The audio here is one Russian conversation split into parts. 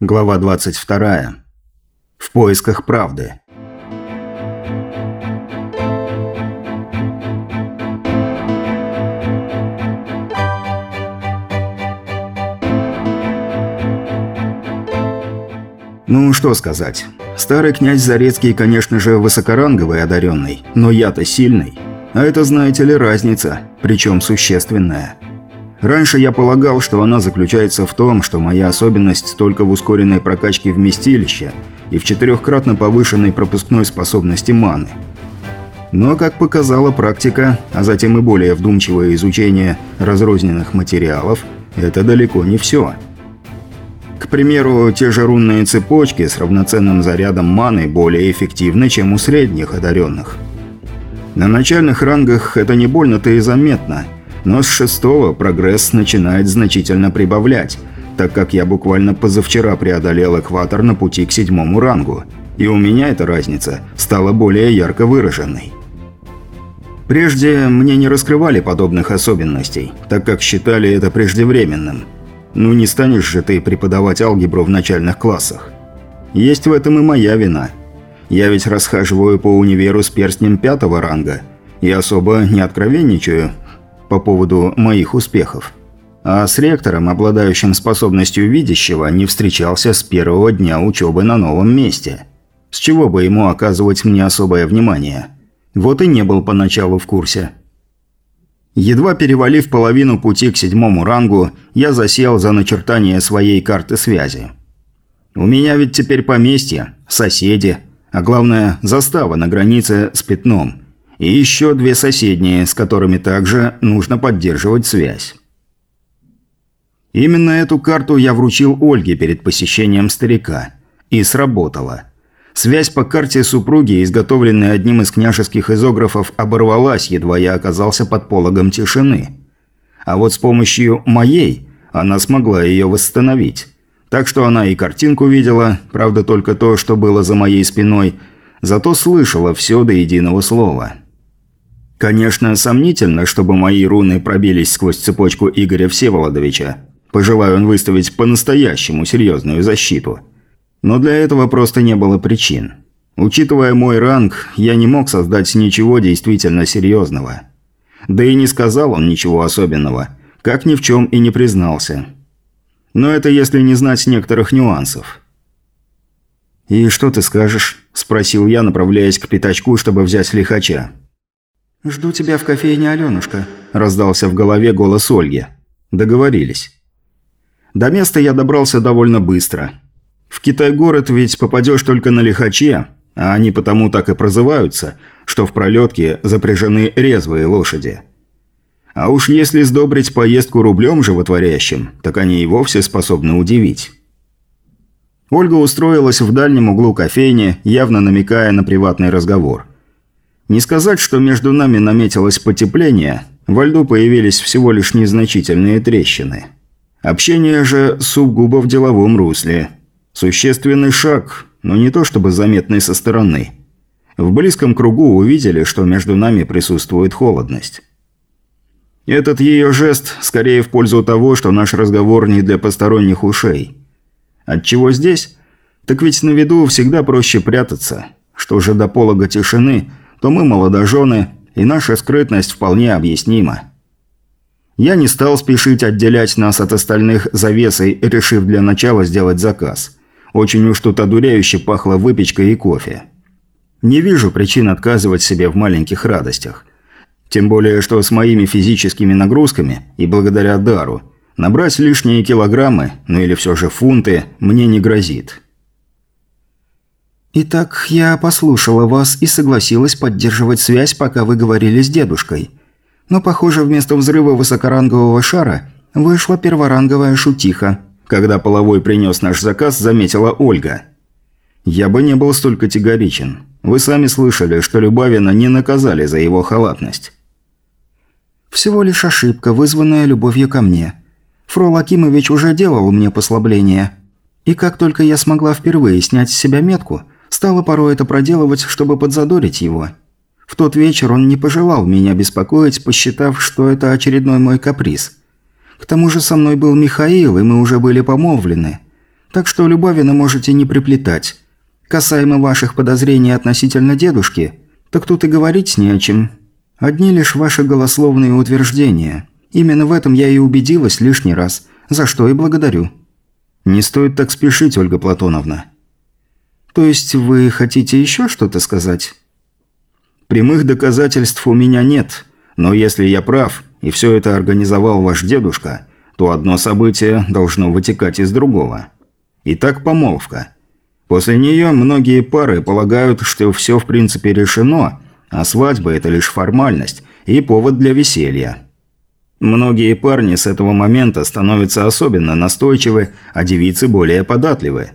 Глава 22. В поисках правды. Ну, что сказать. Старый князь Зарецкий, конечно же, высокоранговый одаренный, но я-то сильный. А это, знаете ли, разница, причем существенная. Раньше я полагал, что она заключается в том, что моя особенность только в ускоренной прокачке вместилища и в четырехкратно повышенной пропускной способности маны. Но, как показала практика, а затем и более вдумчивое изучение разрозненных материалов, это далеко не все. К примеру, те же рунные цепочки с равноценным зарядом маны более эффективны, чем у средних одаренных. На начальных рангах это не больно-то и заметно – но с шестого прогресс начинает значительно прибавлять, так как я буквально позавчера преодолел экватор на пути к седьмому рангу, и у меня эта разница стала более ярко выраженной. Прежде мне не раскрывали подобных особенностей, так как считали это преждевременным. Ну не станешь же ты преподавать алгебру в начальных классах. Есть в этом и моя вина. Я ведь расхаживаю по универу с перстнем пятого ранга и особо не откровенничаю, по поводу моих успехов. А с ректором, обладающим способностью видящего, не встречался с первого дня учебы на новом месте. С чего бы ему оказывать мне особое внимание? Вот и не был поначалу в курсе. Едва перевалив половину пути к седьмому рангу, я засел за начертание своей карты связи. У меня ведь теперь поместье, соседи, а главное, застава на границе с пятном – и еще две соседние, с которыми также нужно поддерживать связь. Именно эту карту я вручил Ольге перед посещением старика. И сработало. Связь по карте супруги, изготовленная одним из княжеских изографов, оборвалась, едва я оказался под пологом тишины. А вот с помощью моей она смогла ее восстановить. Так что она и картинку видела, правда только то, что было за моей спиной, зато слышала все до единого слова. Конечно, сомнительно, чтобы мои руны пробились сквозь цепочку Игоря Всеволодовича. Пожелаю он выставить по-настоящему серьезную защиту. Но для этого просто не было причин. Учитывая мой ранг, я не мог создать ничего действительно серьезного. Да и не сказал он ничего особенного, как ни в чем и не признался. Но это если не знать некоторых нюансов. «И что ты скажешь?» – спросил я, направляясь к пятачку, чтобы взять лихача. «Жду тебя в кофейне, Алёнушка», – раздался в голове голос Ольги. Договорились. До места я добрался довольно быстро. В Китай-город ведь попадешь только на лихаче, а они потому так и прозываются, что в пролетке запряжены резвые лошади. А уж если сдобрить поездку рублем животворящим, так они и вовсе способны удивить. Ольга устроилась в дальнем углу кофейни, явно намекая на приватный разговор – не сказать, что между нами наметилось потепление, во льду появились всего лишь незначительные трещины. Общение же сугубо в деловом русле. Существенный шаг, но не то чтобы заметный со стороны. В близком кругу увидели, что между нами присутствует холодность. Этот ее жест скорее в пользу того, что наш разговор не для посторонних ушей. Отчего здесь? Так ведь на виду всегда проще прятаться. Что же до полога тишины – то мы молодожены, и наша скрытность вполне объяснима. Я не стал спешить отделять нас от остальных завесой, решив для начала сделать заказ. Очень уж тут одуряюще пахло выпечкой и кофе. Не вижу причин отказывать себе в маленьких радостях. Тем более, что с моими физическими нагрузками и благодаря дару набрать лишние килограммы, ну или все же фунты, мне не грозит. «Итак, я послушала вас и согласилась поддерживать связь, пока вы говорили с дедушкой. Но, похоже, вместо взрыва высокорангового шара вышла перворанговая шутиха». Когда половой принес наш заказ, заметила Ольга. «Я бы не был столь категоричен. Вы сами слышали, что Любавина не наказали за его халатность». «Всего лишь ошибка, вызванная любовью ко мне. Фрол Акимович уже делал мне послабление. И как только я смогла впервые снять с себя метку – Стала порой это проделывать, чтобы подзадорить его. В тот вечер он не пожелал меня беспокоить, посчитав, что это очередной мой каприз. К тому же со мной был Михаил, и мы уже были помолвлены. Так что Любавина можете не приплетать. Касаемо ваших подозрений относительно дедушки, так тут и говорить не о чем. Одни лишь ваши голословные утверждения. Именно в этом я и убедилась лишний раз, за что и благодарю». «Не стоит так спешить, Ольга Платоновна». «То есть вы хотите еще что-то сказать?» «Прямых доказательств у меня нет, но если я прав, и все это организовал ваш дедушка, то одно событие должно вытекать из другого. Итак, помолвка. После нее многие пары полагают, что все в принципе решено, а свадьба – это лишь формальность и повод для веселья. Многие парни с этого момента становятся особенно настойчивы, а девицы более податливы.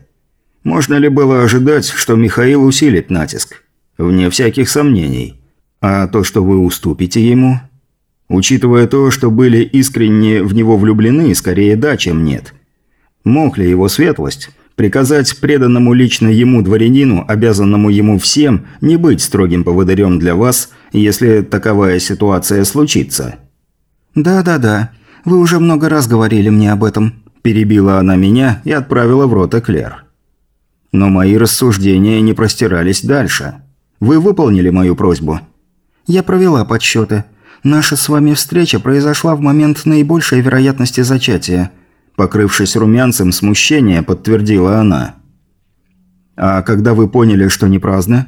Можно ли было ожидать, что Михаил усилит натиск? Вне всяких сомнений. А то, что вы уступите ему? Учитывая то, что были искренне в него влюблены, скорее да, чем нет. Мог ли его светлость приказать преданному лично ему дворянину, обязанному ему всем, не быть строгим поводырем для вас, если таковая ситуация случится?» «Да-да-да, вы уже много раз говорили мне об этом», – перебила она меня и отправила в рот эклер. Но мои рассуждения не простирались дальше. Вы выполнили мою просьбу. Я провела подсчеты. Наша с вами встреча произошла в момент наибольшей вероятности зачатия. Покрывшись румянцем смущения, подтвердила она. «А когда вы поняли, что не праздно?»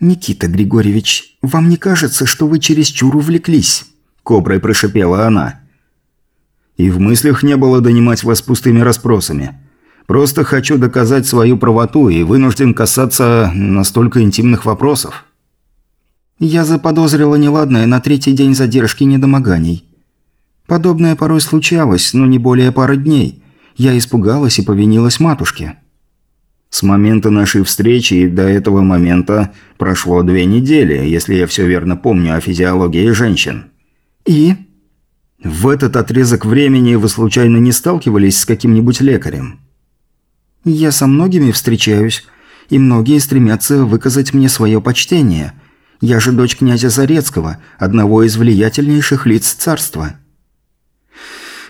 «Никита Григорьевич, вам не кажется, что вы чересчур увлеклись?» Коброй прошипела она. «И в мыслях не было донимать вас пустыми расспросами. Просто хочу доказать свою правоту и вынужден касаться настолько интимных вопросов». Я заподозрила неладное на третий день задержки недомоганий. Подобное порой случалось, но не более пары дней. Я испугалась и повинилась матушке. С момента нашей встречи и до этого момента прошло две недели, если я все верно помню о физиологии женщин. И? В этот отрезок времени вы случайно не сталкивались с каким-нибудь лекарем? Я со многими встречаюсь, и многие стремятся выказать мне свое почтение. Я же дочь князя Зарецкого, одного из влиятельнейших лиц царства.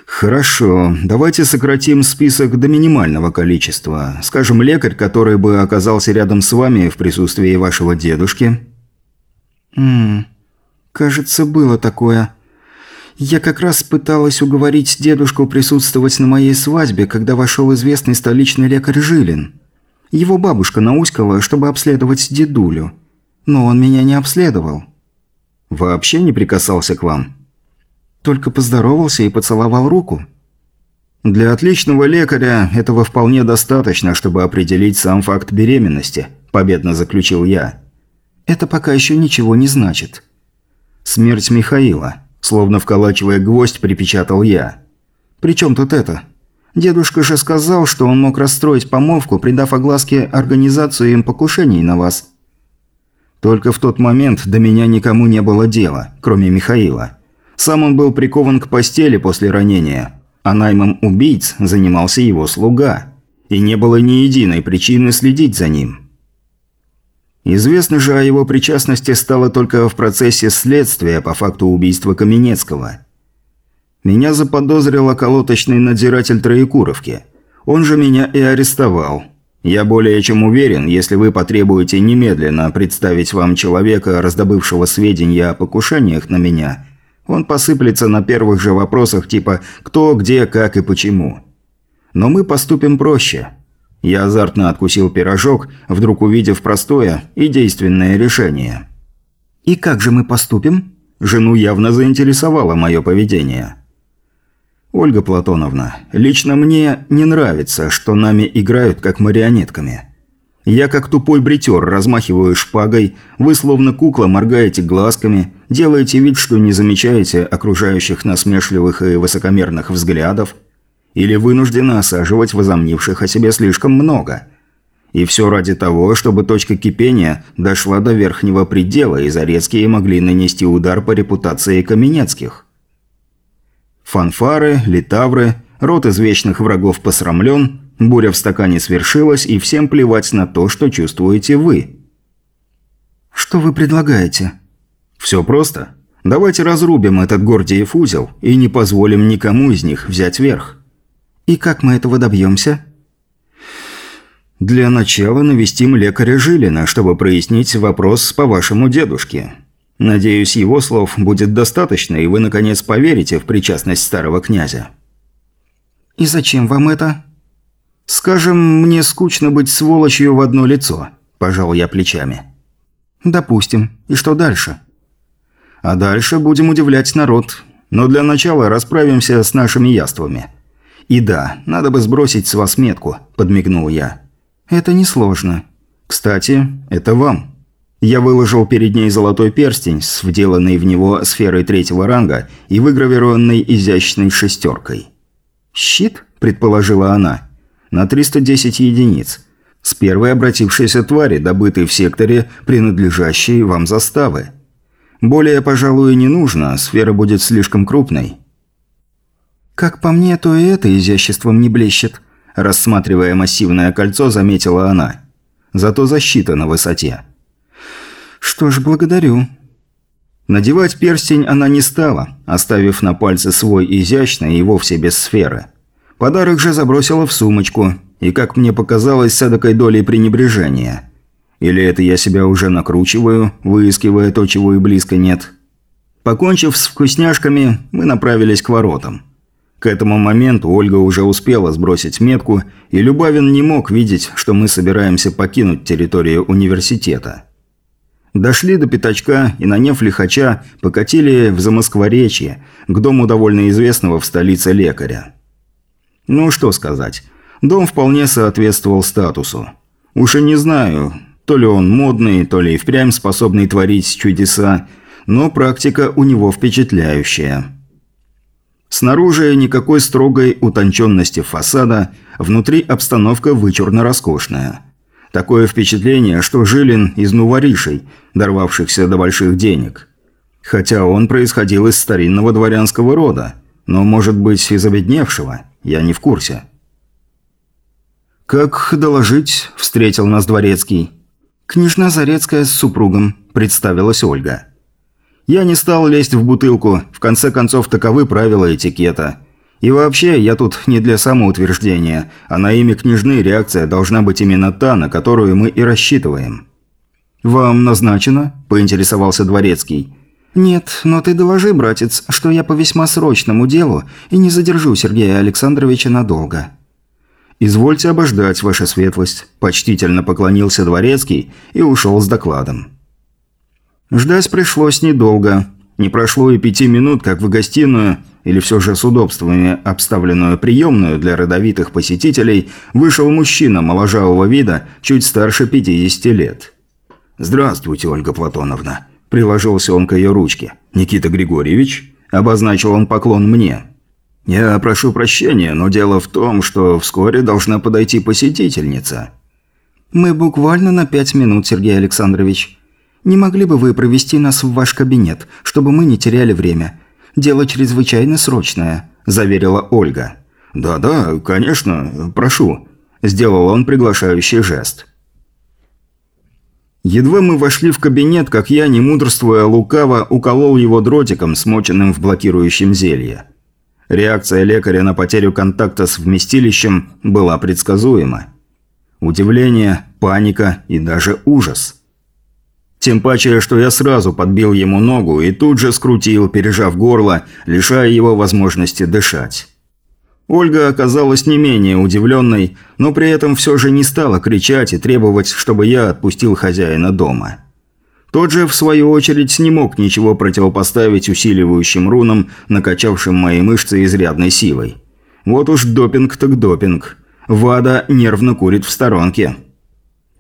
«Хорошо. Давайте сократим список до минимального количества. Скажем, лекарь, который бы оказался рядом с вами в присутствии вашего дедушки». «Ммм, кажется, было такое. Я как раз пыталась уговорить дедушку присутствовать на моей свадьбе, когда вошел известный столичный лекарь Жилин. Его бабушка науськала, чтобы обследовать дедулю. Но он меня не обследовал». «Вообще не прикасался к вам?» Только поздоровался и поцеловал руку. Для отличного лекаря этого вполне достаточно, чтобы определить сам факт беременности, победно заключил я. Это пока еще ничего не значит. Смерть Михаила, словно вколачивая гвоздь, припечатал я. При чем тут это? Дедушка же сказал, что он мог расстроить помолвку, придав огласке организацию им покушений на вас. Только в тот момент до меня никому не было дела, кроме Михаила. Сам он был прикован к постели после ранения, а наймом убийц занимался его слуга. И не было ни единой причины следить за ним. Известно же о его причастности стало только в процессе следствия по факту убийства Каменецкого. Меня заподозрил околоточный надзиратель Троекуровки. Он же меня и арестовал. Я более чем уверен, если вы потребуете немедленно представить вам человека, раздобывшего сведения о покушениях на меня – он посыплется на первых же вопросах типа «кто, где, как и почему». Но мы поступим проще. Я азартно откусил пирожок, вдруг увидев простое и действенное решение. «И как же мы поступим?» Жену явно заинтересовало мое поведение. «Ольга Платоновна, лично мне не нравится, что нами играют как марионетками». Я как тупой бритер размахиваю шпагой, вы словно кукла моргаете глазками, делаете вид, что не замечаете окружающих насмешливых и высокомерных взглядов, или вынуждены осаживать возомнивших о себе слишком много. И все ради того, чтобы точка кипения дошла до верхнего предела, и Зарецкие могли нанести удар по репутации Каменецких. Фанфары, литавры, рот извечных врагов посрамлен – Буря в стакане свершилась, и всем плевать на то, что чувствуете вы. «Что вы предлагаете?» «Все просто. Давайте разрубим этот Гордиев узел и не позволим никому из них взять верх». «И как мы этого добьемся?» «Для начала навестим лекаря Жилина, чтобы прояснить вопрос по вашему дедушке. Надеюсь, его слов будет достаточно, и вы, наконец, поверите в причастность старого князя». «И зачем вам это?» «Скажем, мне скучно быть сволочью в одно лицо», – пожал я плечами. «Допустим. И что дальше?» «А дальше будем удивлять народ. Но для начала расправимся с нашими яствами». «И да, надо бы сбросить с вас метку», – подмигнул я. «Это несложно. Кстати, это вам». Я выложил перед ней золотой перстень с вделанной в него сферой третьего ранга и выгравированной изящной шестеркой. «Щит?» – предположила она. «На 310 единиц. С первой обратившейся твари, добытой в секторе, принадлежащей вам заставы. Более, пожалуй, не нужно, сфера будет слишком крупной». «Как по мне, то и это изяществом не блещет», – рассматривая массивное кольцо, заметила она. «Зато защита на высоте». «Что ж, благодарю». Надевать перстень она не стала, оставив на пальце свой изящный и вовсе без сферы. Подарок же забросила в сумочку, и, как мне показалось, с эдакой долей пренебрежения. Или это я себя уже накручиваю, выискивая то, чего и близко нет. Покончив с вкусняшками, мы направились к воротам. К этому моменту Ольга уже успела сбросить метку, и Любавин не мог видеть, что мы собираемся покинуть территорию университета. Дошли до пятачка и, наняв лихача, покатили в Замоскворечье, к дому довольно известного в столице лекаря. Ну, что сказать. Дом вполне соответствовал статусу. Уж и не знаю, то ли он модный, то ли и впрямь способный творить чудеса, но практика у него впечатляющая. Снаружи никакой строгой утонченности фасада, внутри обстановка вычурно роскошная – Такое впечатление, что Жилин из нуворишей, дорвавшихся до больших денег. Хотя он происходил из старинного дворянского рода, но, может быть, из обедневшего, я не в курсе. «Как доложить?» – встретил нас дворецкий. «Княжна Зарецкая с супругом», – представилась Ольга. Я не стал лезть в бутылку, в конце концов таковы правила этикета – и вообще, я тут не для самоутверждения, а на имя княжны реакция должна быть именно та, на которую мы и рассчитываем. «Вам назначено?» – поинтересовался Дворецкий. «Нет, но ты доложи, братец, что я по весьма срочному делу и не задержу Сергея Александровича надолго». «Извольте обождать, ваша светлость», – почтительно поклонился Дворецкий и ушел с докладом. Ждать пришлось недолго. Не прошло и пяти минут, как в гостиную – или все же с удобствами обставленную приемную для родовитых посетителей, вышел мужчина моложавого вида, чуть старше 50 лет. «Здравствуйте, Ольга Платоновна», – приложился он к ее ручке. «Никита Григорьевич?» – обозначил он поклон мне. «Я прошу прощения, но дело в том, что вскоре должна подойти посетительница». «Мы буквально на пять минут, Сергей Александрович. Не могли бы вы провести нас в ваш кабинет, чтобы мы не теряли время? Дело чрезвычайно срочное», – заверила Ольга. «Да-да, конечно, прошу», – сделал он приглашающий жест. Едва мы вошли в кабинет, как я, не мудрствуя лукаво, уколол его дротиком, смоченным в блокирующем зелье. Реакция лекаря на потерю контакта с вместилищем была предсказуема. Удивление, паника и даже ужас – тем паче, что я сразу подбил ему ногу и тут же скрутил, пережав горло, лишая его возможности дышать. Ольга оказалась не менее удивленной, но при этом все же не стала кричать и требовать, чтобы я отпустил хозяина дома. Тот же, в свою очередь, не мог ничего противопоставить усиливающим рунам, накачавшим мои мышцы изрядной силой. Вот уж допинг так допинг. Вада нервно курит в сторонке.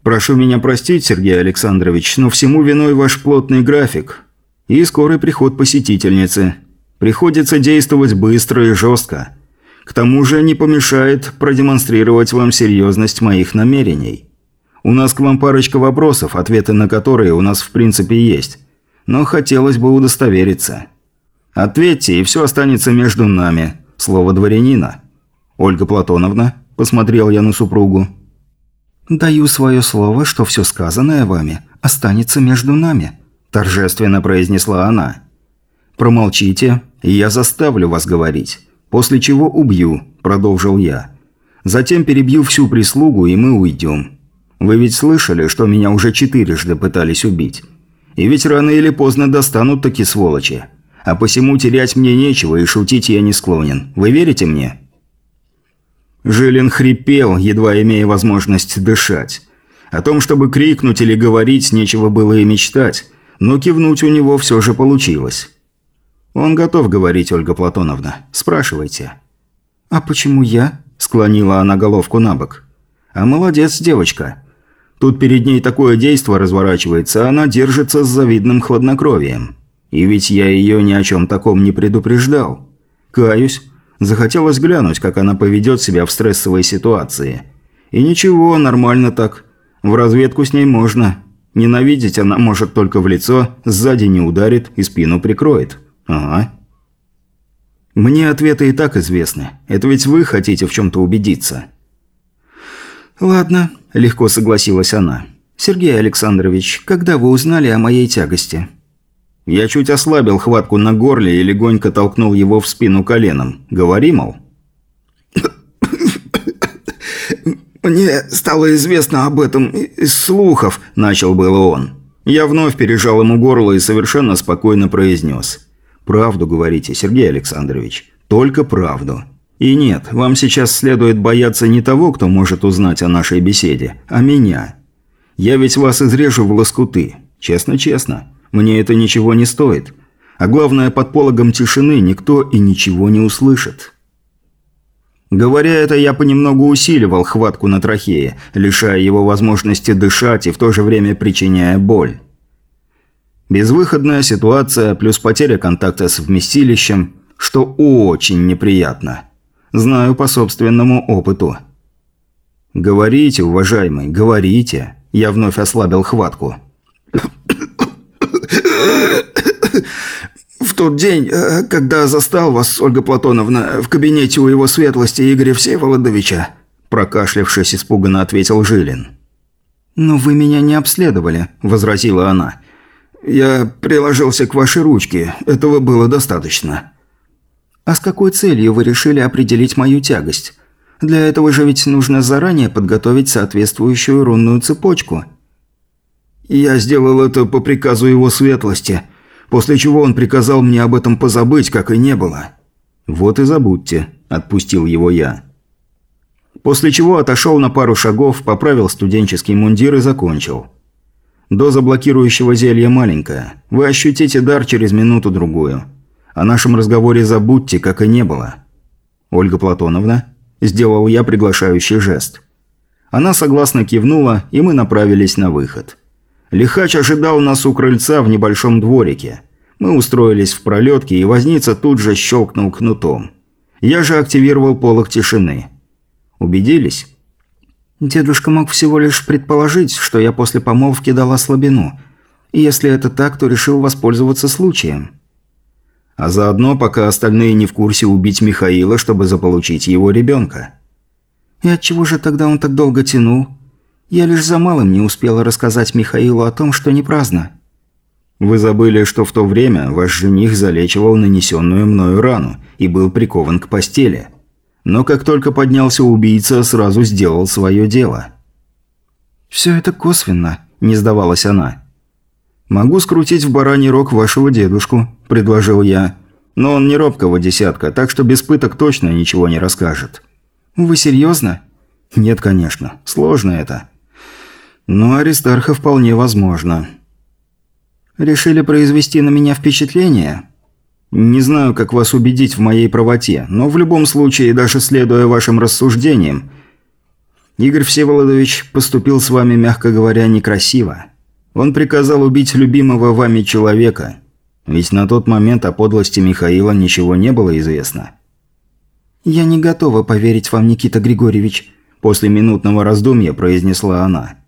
Прошу меня простить, Сергей Александрович, но всему виной ваш плотный график и скорый приход посетительницы. Приходится действовать быстро и жестко. К тому же не помешает продемонстрировать вам серьезность моих намерений. У нас к вам парочка вопросов, ответы на которые у нас в принципе есть. Но хотелось бы удостовериться. Ответьте, и все останется между нами. Слово дворянина. Ольга Платоновна, посмотрел я на супругу. «Даю свое слово, что все сказанное вами останется между нами», – торжественно произнесла она. «Промолчите, и я заставлю вас говорить, после чего убью», – продолжил я. Затем перебью всю прислугу, и мы уйдем. Вы ведь слышали, что меня уже четырежды пытались убить? И ведь рано или поздно достанут такие сволочи. А посему терять мне нечего, и шутить я не склонен. Вы верите мне?» Жилин хрипел, едва имея возможность дышать. О том, чтобы крикнуть или говорить, нечего было и мечтать, но кивнуть у него все же получилось. «Он готов говорить, Ольга Платоновна. Спрашивайте». «А почему я?» – склонила она головку на бок. «А молодец, девочка. Тут перед ней такое действо разворачивается, а она держится с завидным хладнокровием. И ведь я ее ни о чем таком не предупреждал. Каюсь, захотелось глянуть, как она поведет себя в стрессовой ситуации. И ничего, нормально так. В разведку с ней можно. Ненавидеть она может только в лицо, сзади не ударит и спину прикроет. Ага. Мне ответы и так известны. Это ведь вы хотите в чем-то убедиться. «Ладно», – легко согласилась она. «Сергей Александрович, когда вы узнали о моей тягости?» Я чуть ослабил хватку на горле и легонько толкнул его в спину коленом. Говори, мол. «Мне стало известно об этом из слухов», – начал было он. Я вновь пережал ему горло и совершенно спокойно произнес. «Правду говорите, Сергей Александрович. Только правду. И нет, вам сейчас следует бояться не того, кто может узнать о нашей беседе, а меня. Я ведь вас изрежу в лоскуты. Честно-честно. Мне это ничего не стоит. А главное, под пологом тишины никто и ничего не услышит. Говоря это, я понемногу усиливал хватку на трахее, лишая его возможности дышать и в то же время причиняя боль. Безвыходная ситуация плюс потеря контакта с вместилищем, что очень неприятно. Знаю по собственному опыту. «Говорите, уважаемый, говорите». Я вновь ослабил хватку. В тот день, э, когда застал вас, Ольга Платоновна, в кабинете у его светлости Игоря Всеволодовича, прокашлявшись испуганно ответил Жилин. «Но вы меня не обследовали», – возразила она. «Я приложился к вашей ручке. Этого было достаточно». «А с какой целью вы решили определить мою тягость? Для этого же ведь нужно заранее подготовить соответствующую рунную цепочку». «Я сделал это по приказу его светлости», После чего он приказал мне об этом позабыть, как и не было. «Вот и забудьте», – отпустил его я. После чего отошел на пару шагов, поправил студенческий мундир и закончил. Доза блокирующего зелья маленькая. Вы ощутите дар через минуту-другую. О нашем разговоре забудьте, как и не было. Ольга Платоновна, сделал я приглашающий жест. Она согласно кивнула, и мы направились на выход. Лихач ожидал нас у крыльца в небольшом дворике. Мы устроились в пролетке, и возница тут же щелкнул кнутом. Я же активировал полок тишины. Убедились? Дедушка мог всего лишь предположить, что я после помолвки дала слабину. И если это так, то решил воспользоваться случаем. А заодно, пока остальные не в курсе, убить Михаила, чтобы заполучить его ребенка. И отчего же тогда он так долго тянул? Я лишь за малым не успела рассказать Михаилу о том, что не праздно. Вы забыли, что в то время ваш жених залечивал нанесенную мною рану и был прикован к постели. Но как только поднялся убийца, сразу сделал свое дело. «Все это косвенно», – не сдавалась она. «Могу скрутить в бараний рог вашего дедушку», – предложил я. «Но он не робкого десятка, так что без пыток точно ничего не расскажет». «Вы серьезно?» «Нет, конечно. Сложно это. Но Аристарха вполне возможно. Решили произвести на меня впечатление? Не знаю, как вас убедить в моей правоте, но в любом случае, даже следуя вашим рассуждениям, Игорь Всеволодович поступил с вами, мягко говоря, некрасиво. Он приказал убить любимого вами человека. Ведь на тот момент о подлости Михаила ничего не было известно. «Я не готова поверить вам, Никита Григорьевич», – после минутного раздумья произнесла она.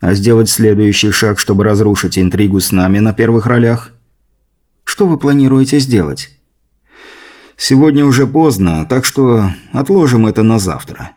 А сделать следующий шаг, чтобы разрушить интригу с нами на первых ролях? Что вы планируете сделать? Сегодня уже поздно, так что отложим это на завтра.